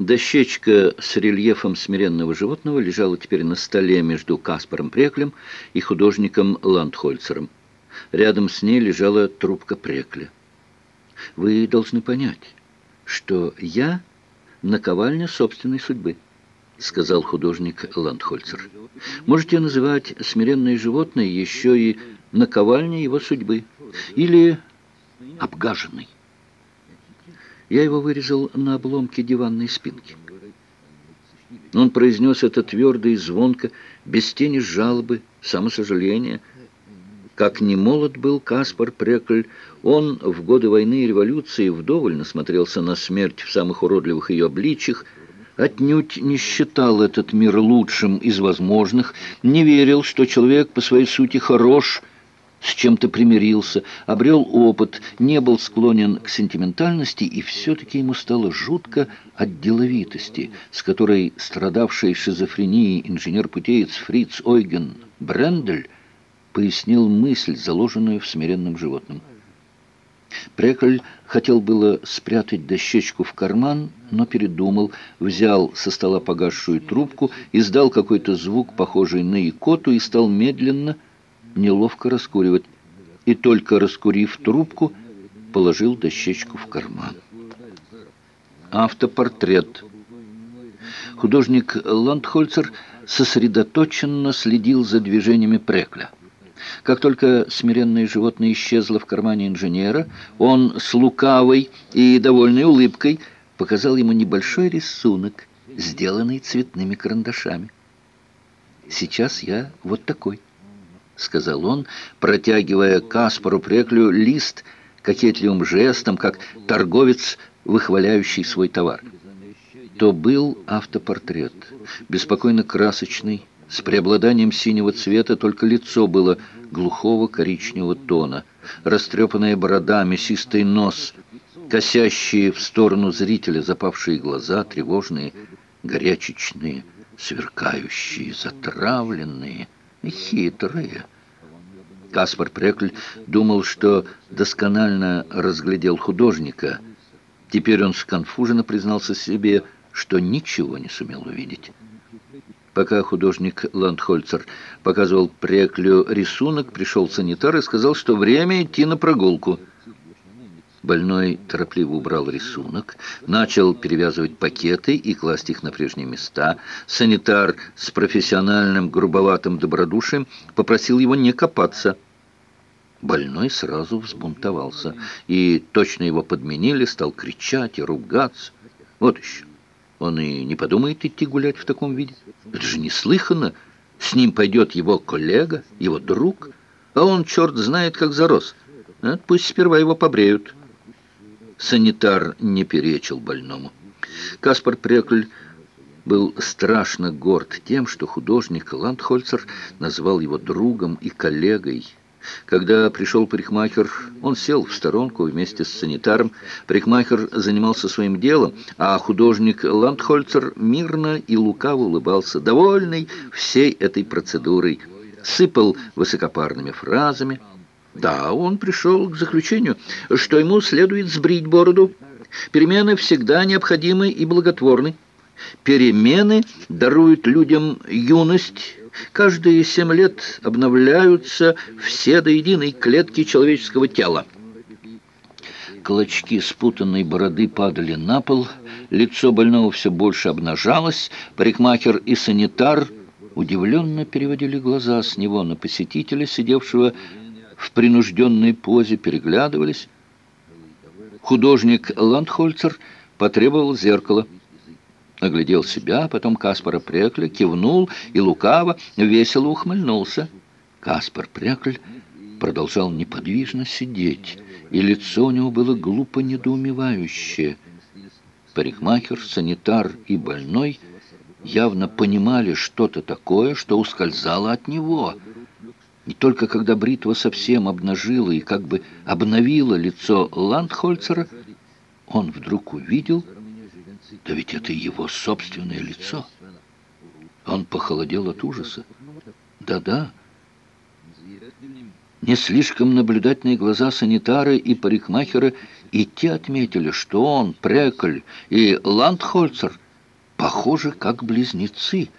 Дощечка с рельефом смиренного животного лежала теперь на столе между Каспаром Преклем и художником Ландхольцером. Рядом с ней лежала трубка Прекля. «Вы должны понять, что я наковальня собственной судьбы», — сказал художник Ландхольцер. «Можете называть смиренное животное еще и наковальня его судьбы или обгаженный». Я его вырезал на обломке диванной спинки. Он произнес это твердо и звонко, без тени жалобы, самосожаления. Как не молод был Каспар Прекль, он в годы войны и революции вдоволь насмотрелся на смерть в самых уродливых ее обличьях, отнюдь не считал этот мир лучшим из возможных, не верил, что человек по своей сути хорош – с чем-то примирился, обрел опыт, не был склонен к сентиментальности, и все-таки ему стало жутко от деловитости, с которой страдавший шизофренией инженер-путеец Фриц Ойген Брендель пояснил мысль, заложенную в смиренном животном. Прекль хотел было спрятать дощечку в карман, но передумал, взял со стола погасшую трубку, издал какой-то звук, похожий на икоту, и стал медленно, неловко раскуривать, и только раскурив трубку, положил дощечку в карман. Автопортрет. Художник Ландхольцер сосредоточенно следил за движениями Прекля. Как только смиренное животное исчезло в кармане инженера, он с лукавой и довольной улыбкой показал ему небольшой рисунок, сделанный цветными карандашами. «Сейчас я вот такой». — сказал он, протягивая Каспару Преклю лист кокетливым жестом, как торговец, выхваляющий свой товар. То был автопортрет, беспокойно красочный, с преобладанием синего цвета, только лицо было глухого коричневого тона, растрепанная борода, мясистый нос, косящие в сторону зрителя запавшие глаза, тревожные, горячечные, сверкающие, затравленные — хитрые. Каспар Прекль думал, что досконально разглядел художника. Теперь он сконфуженно признался себе, что ничего не сумел увидеть. Пока художник Ландхольцер показывал Преклю рисунок, пришел санитар и сказал, что время идти на прогулку – Больной торопливо убрал рисунок, начал перевязывать пакеты и класть их на прежние места. Санитар с профессиональным грубоватым добродушием попросил его не копаться. Больной сразу взбунтовался, и точно его подменили, стал кричать и ругаться. Вот еще. Он и не подумает идти гулять в таком виде. Это же неслыханно. С ним пойдет его коллега, его друг, а он, черт знает, как зарос. А пусть сперва его побреют». Санитар не перечил больному. Каспар Прекль был страшно горд тем, что художник Ландхольцер назвал его другом и коллегой. Когда пришел парикмахер, он сел в сторонку вместе с санитаром. Парикмахер занимался своим делом, а художник Ландхольцер мирно и лукаво улыбался, довольный всей этой процедурой, сыпал высокопарными фразами – да, он пришел к заключению, что ему следует сбрить бороду. Перемены всегда необходимы и благотворны. Перемены даруют людям юность. Каждые семь лет обновляются все до единой клетки человеческого тела. Клочки спутанной бороды падали на пол, лицо больного все больше обнажалось, парикмахер и санитар удивленно переводили глаза с него на посетителя, сидевшего в принужденной позе переглядывались. Художник Ландхольцер потребовал зеркала. Оглядел себя, потом Каспара Прекль кивнул и лукаво, весело ухмыльнулся. Каспар Прекль продолжал неподвижно сидеть, и лицо у него было глупо недоумевающее. Парикмахер, санитар и больной явно понимали что-то такое, что ускользало от него — и только когда бритва совсем обнажила и как бы обновила лицо Ландхольцера, он вдруг увидел, да ведь это его собственное лицо. Он похолодел от ужаса. Да-да. Не слишком наблюдательные глаза санитары и парикмахера и те отметили, что он, Прекль и Ландхольцер похожи как близнецы —